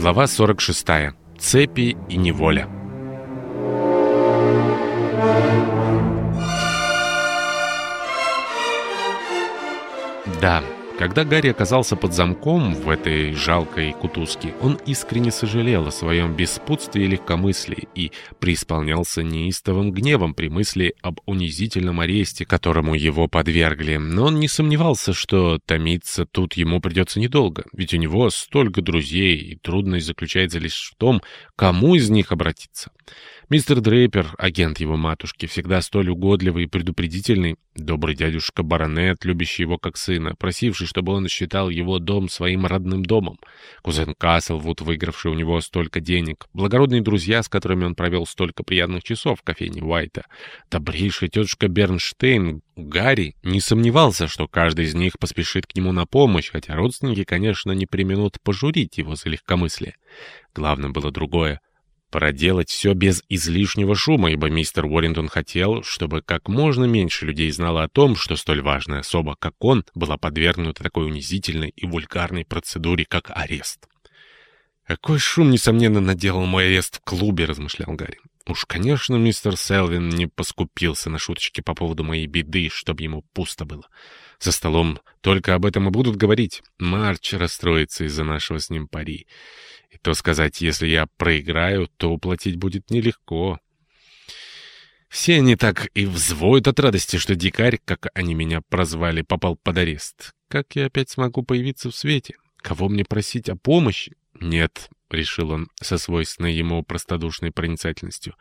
Глава 46. Цепи и неволя. Да, когда Гарри оказался под замком в этой жалкой кутузке, он искренне сожалел о своем беспутстве и легкомыслии и преисполнялся неистовым гневом при мысли об унизительном аресте, которому его подвергли. Но он не сомневался, что томиться тут ему придется недолго, ведь у него столько друзей, и трудность заключается лишь в том, кому из них обратиться. Мистер Дрейпер, агент его матушки, всегда столь угодливый и предупредительный, добрый дядюшка баронет, любящий его как сына, просивший, чтобы он считал его дом своим родным домом, кузен Каслвуд, выигравший у него столько денег, благородные друзья, с которыми он провел столько приятных часов в кофейне Уайта, добрейшая тетушка Бернштейн, Гарри не сомневался, что каждый из них поспешит к нему на помощь, хотя родственники, конечно, не применут пожурить его за легкомыслие. Главное было другое — проделать все без излишнего шума, ибо мистер Уоррингтон хотел, чтобы как можно меньше людей знало о том, что столь важная особа, как он, была подвергнута такой унизительной и вульгарной процедуре, как арест. «Какой шум, несомненно, наделал мой арест в клубе», — размышлял Гарри. «Уж, конечно, мистер Селвин не поскупился на шуточки по поводу моей беды, чтобы ему пусто было. За столом только об этом и будут говорить. Марч расстроится из-за нашего с ним пари. И то сказать, если я проиграю, то уплатить будет нелегко. Все они так и взвоют от радости, что дикарь, как они меня прозвали, попал под арест. Как я опять смогу появиться в свете? Кого мне просить о помощи? Нет, — решил он со свойственной ему простодушной проницательностью.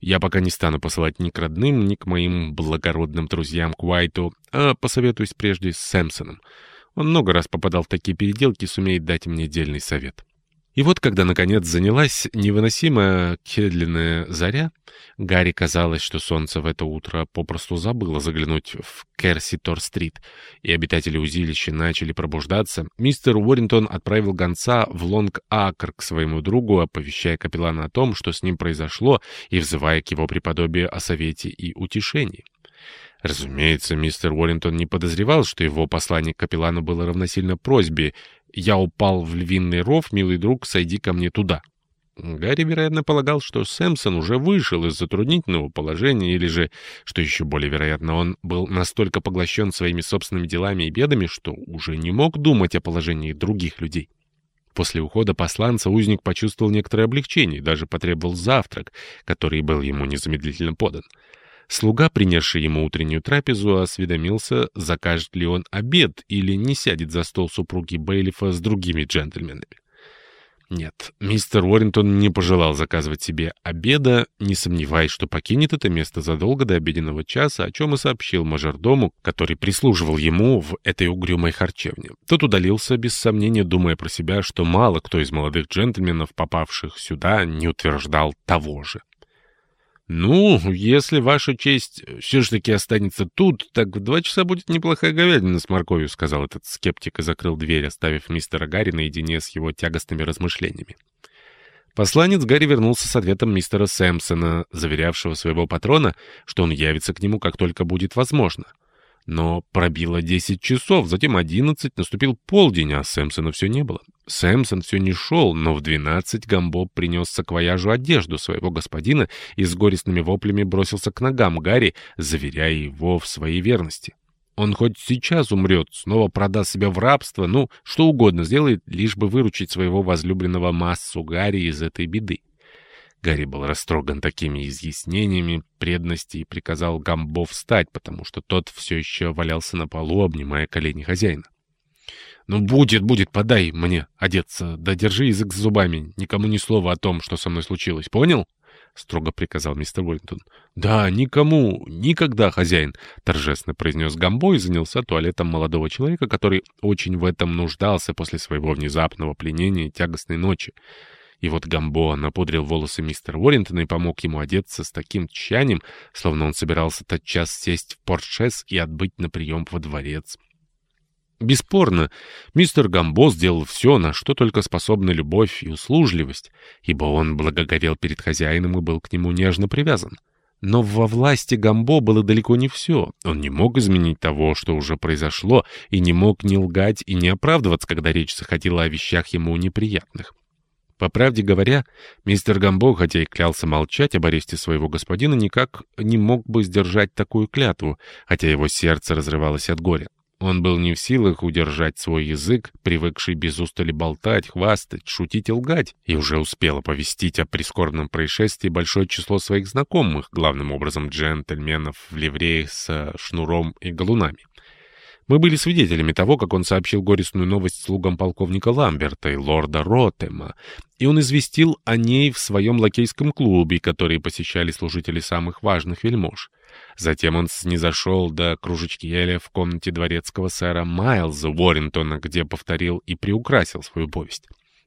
«Я пока не стану посылать ни к родным, ни к моим благородным друзьям к Уайту, а посоветуюсь прежде с Сэмпсоном. Он много раз попадал в такие переделки и сумеет дать мне дельный совет». И вот, когда, наконец, занялась невыносимо кедленная заря, Гарри казалось, что солнце в это утро попросту забыло заглянуть в Керситор-стрит, и обитатели узилища начали пробуждаться, мистер Уоррингтон отправил гонца в Лонг-Акр к своему другу, оповещая капеллана о том, что с ним произошло, и взывая к его преподобию о совете и утешении. Разумеется, мистер Уоррингтон не подозревал, что его послание к капеллану было равносильно просьбе «Я упал в львиный ров, милый друг, сойди ко мне туда». Гарри, вероятно, полагал, что Сэмпсон уже вышел из затруднительного положения, или же, что еще более вероятно, он был настолько поглощен своими собственными делами и бедами, что уже не мог думать о положении других людей. После ухода посланца узник почувствовал некоторое облегчение и даже потребовал завтрак, который был ему незамедлительно подан. Слуга, принесший ему утреннюю трапезу, осведомился, закажет ли он обед или не сядет за стол супруги Бейлифа с другими джентльменами. Нет, мистер Уоррингтон не пожелал заказывать себе обеда, не сомневаясь, что покинет это место задолго до обеденного часа, о чем и сообщил мажордому, который прислуживал ему в этой угрюмой харчевне. Тот удалился, без сомнения, думая про себя, что мало кто из молодых джентльменов, попавших сюда, не утверждал того же. «Ну, если ваша честь все же таки останется тут, так в два часа будет неплохая говядина с морковью», — сказал этот скептик и закрыл дверь, оставив мистера Гарри наедине с его тягостными размышлениями. Посланец Гарри вернулся с ответом мистера Сэмпсона, заверявшего своего патрона, что он явится к нему, как только будет возможно. Но пробило десять часов, затем одиннадцать, наступил полдень, а Сэмпсона все не было. Сэмпсон все не шел, но в двенадцать Гамбо принес саквояжу одежду своего господина и с горестными воплями бросился к ногам Гарри, заверяя его в своей верности. Он хоть сейчас умрет, снова продаст себя в рабство, ну, что угодно сделает, лишь бы выручить своего возлюбленного массу Гарри из этой беды. Гарри был растроган такими изъяснениями предности и приказал Гамбо встать, потому что тот все еще валялся на полу, обнимая колени хозяина. «Ну, будет, будет, подай мне одеться, да держи язык с зубами, никому ни слова о том, что со мной случилось, понял?» — строго приказал мистер Уиллингтон. «Да, никому, никогда, хозяин!» — торжественно произнес Гамбо и занялся туалетом молодого человека, который очень в этом нуждался после своего внезапного пленения тягостной ночи. И вот Гамбо напудрил волосы мистера Уоррентона и помог ему одеться с таким тщанием, словно он собирался тотчас сесть в портшес и отбыть на прием во дворец. Бесспорно, мистер Гамбо сделал все, на что только способна любовь и услужливость, ибо он благоговел перед хозяином и был к нему нежно привязан. Но во власти Гамбо было далеко не все. Он не мог изменить того, что уже произошло, и не мог ни лгать и не оправдываться, когда речь заходила о вещах ему неприятных. По правде говоря, мистер Гамбо, хотя и клялся молчать об аресте своего господина, никак не мог бы сдержать такую клятву, хотя его сердце разрывалось от горя. Он был не в силах удержать свой язык, привыкший без устали болтать, хвастать, шутить и лгать, и уже успел оповестить о прискорбном происшествии большое число своих знакомых, главным образом джентльменов в ливреях с шнуром и галунами. Мы были свидетелями того, как он сообщил горестную новость слугам полковника Ламберта и лорда Ротема, и он известил о ней в своем лакейском клубе, который посещали служители самых важных вельмож. Затем он снизошел до кружечки Эля в комнате дворецкого сэра Майлза Уоррентона, где повторил и приукрасил свою повесть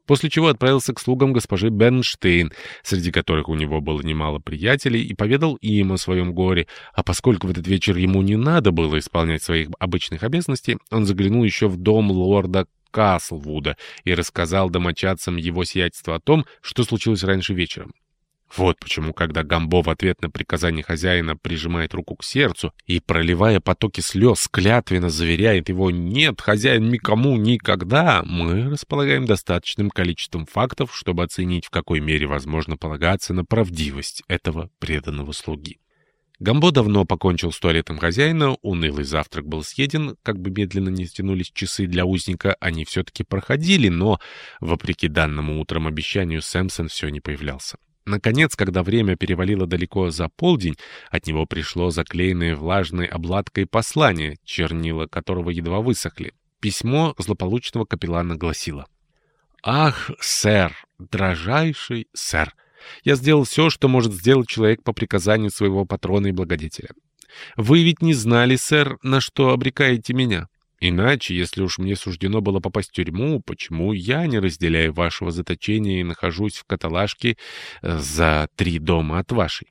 после чего отправился к слугам госпожи Бернштейн, среди которых у него было немало приятелей, и поведал им о своем горе, а поскольку в этот вечер ему не надо было исполнять своих обычных обязанностей, он заглянул еще в дом лорда Каслвуда и рассказал домочадцам его сиятельства о том, что случилось раньше вечером. Вот почему, когда Гамбо в ответ на приказание хозяина прижимает руку к сердцу и, проливая потоки слез, клятвенно заверяет его «нет, хозяин никому никогда», мы располагаем достаточным количеством фактов, чтобы оценить, в какой мере возможно полагаться на правдивость этого преданного слуги. Гамбо давно покончил с туалетом хозяина, унылый завтрак был съеден, как бы медленно не стянулись часы для узника, они все-таки проходили, но, вопреки данному утром обещанию, Сэмсон все не появлялся. Наконец, когда время перевалило далеко за полдень, от него пришло заклеенное влажной обладкой послание, чернила которого едва высохли. Письмо злополучного капеллана гласило. «Ах, сэр, дрожайший сэр, я сделал все, что может сделать человек по приказанию своего патрона и благодетеля. Вы ведь не знали, сэр, на что обрекаете меня?» Иначе, если уж мне суждено было попасть в тюрьму, почему я не разделяю вашего заточения и нахожусь в каталажке э, за три дома от вашей?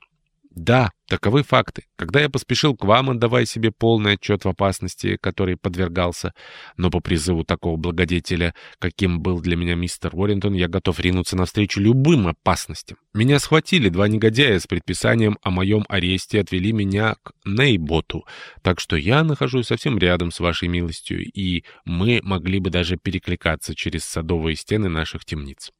Да, таковы факты. Когда я поспешил к вам, отдавая себе полный отчет в опасности, которой подвергался, но по призыву такого благодетеля, каким был для меня мистер Уоррентон, я готов ринуться навстречу любым опасностям. Меня схватили два негодяя с предписанием о моем аресте отвели меня к Нейботу, так что я нахожусь совсем рядом с вашей милостью, и мы могли бы даже перекликаться через садовые стены наших темниц.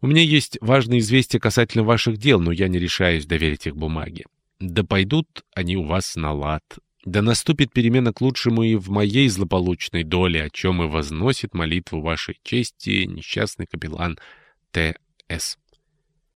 У меня есть важные известия касательно ваших дел, но я не решаюсь доверить их бумаге. Да пойдут они у вас на лад. Да наступит перемена к лучшему и в моей злополучной доле, о чем и возносит молитву вашей чести несчастный капеллан Т.С.